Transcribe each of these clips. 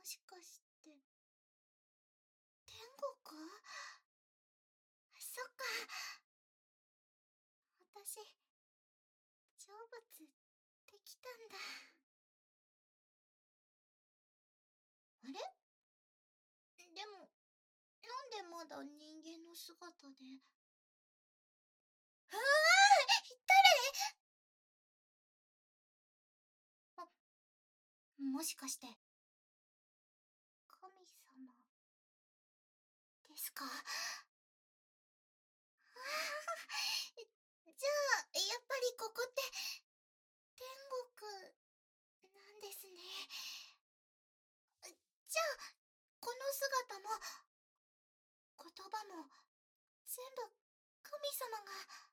もしかして、天国？そっか。私、成仏できたんだ。あれ？でも、なんでまだ人間の姿で？うわ誰？あ、もしかして、神様、ですか？じゃあ、やっぱりここって、天国、なんですね。じゃあ、この姿も、言葉も、全部、神様が。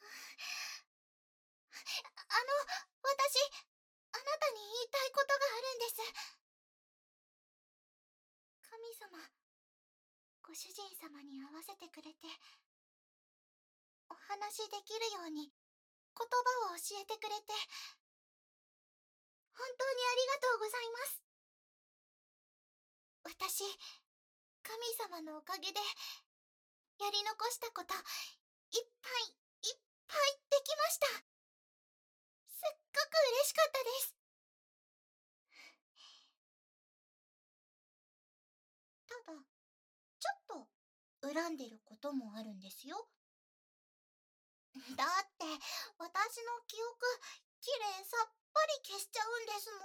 あの、私、あなたに言いたいことがあるんです。様、ご主人様に会わせてくれて、お話できるように言葉を教えてくれて、本当にありがとうございます。私、神様のおかげで、やり残したこと、いっぱいできました。すっごく嬉しかったです。ただ、ちょっと恨んでることもあるんですよ。だって、私の記憶、きれいさっぱり消しちゃうんですもん。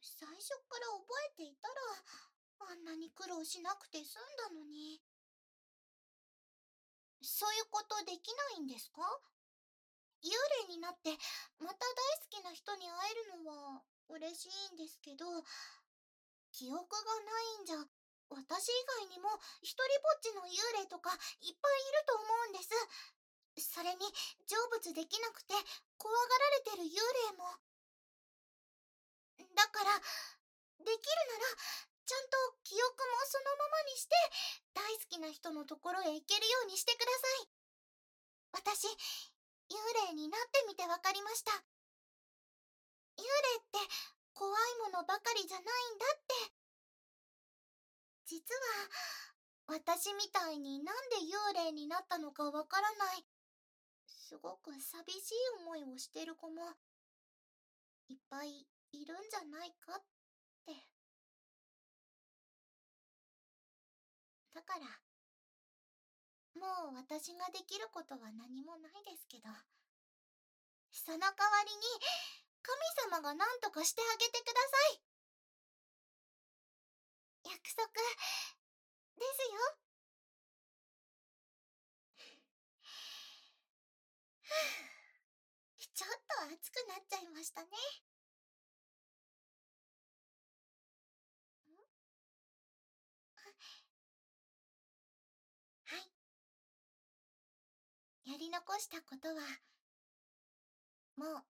最初から覚えていたら、あんなに苦労しなくて済んだのに。そういうことできないんですか？幽霊になって、また大好きな人に会えるのは嬉しいんですけど、記憶がないんじゃ、私以外にも一人ぼっちの幽霊とかいっぱいいると思うんです。それに、成仏できなくて、怖がられてる幽霊も。だから、できるなら、ちゃんと記憶もそのままにして、大好きな人のところへ行けるようにしてください。私、幽霊になってみてわかりました。幽霊って怖いものばかりじゃないんだって。実は、私みたいになんで幽霊になったのかわからないすごく寂しい思いをしてる子も、いっぱいいるんじゃないかって。だから、もう私ができることは何もないですけど、その代わりに、神様が何とかしてあげてください。約束、ですよ。ちょっと暑くなっちゃいましたね。はい。やり残したことは、も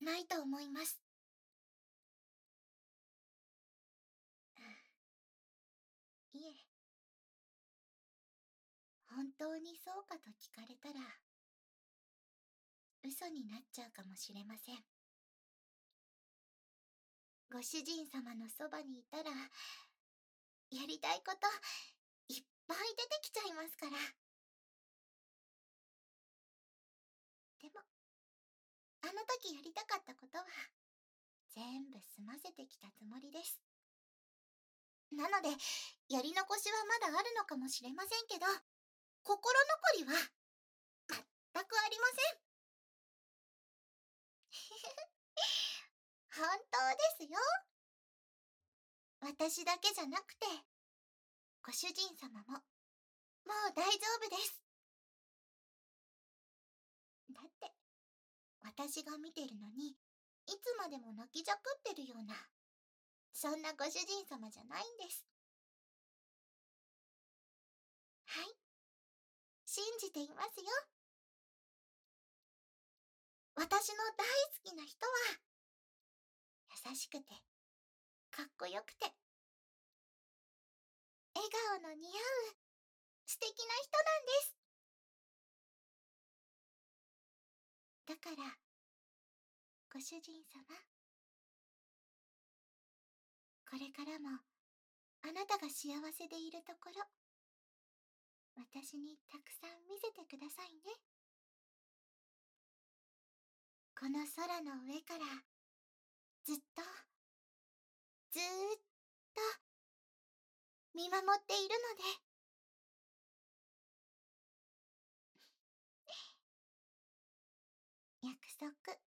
う、ないと思います。当にそうかと聞かれたら、嘘になっちゃうかもしれません。ご主人様のそばにいたら、やりたいこといっぱい出てきちゃいますから。でも、あの時やりたかったことは、全部済ませてきたつもりです。なので、やり残しはまだあるのかもしれませんけど、心残りは、全くありません。本当ですよ。私だけじゃなくて、ご主人様も、もう大丈夫です。だって、私が見てるのに、いつまでも泣きじゃくってるような、そんなご主人様じゃないんです。はい。信じていますよ。私の大好きな人は、優しくて、かっこよくて、笑顔の似合う素敵な人なんです。だから、ご主人様、これからもあなたが幸せでいるところ私にたくさん見せてくださいね。この空の上からずっとずーっと見守っているので。約束。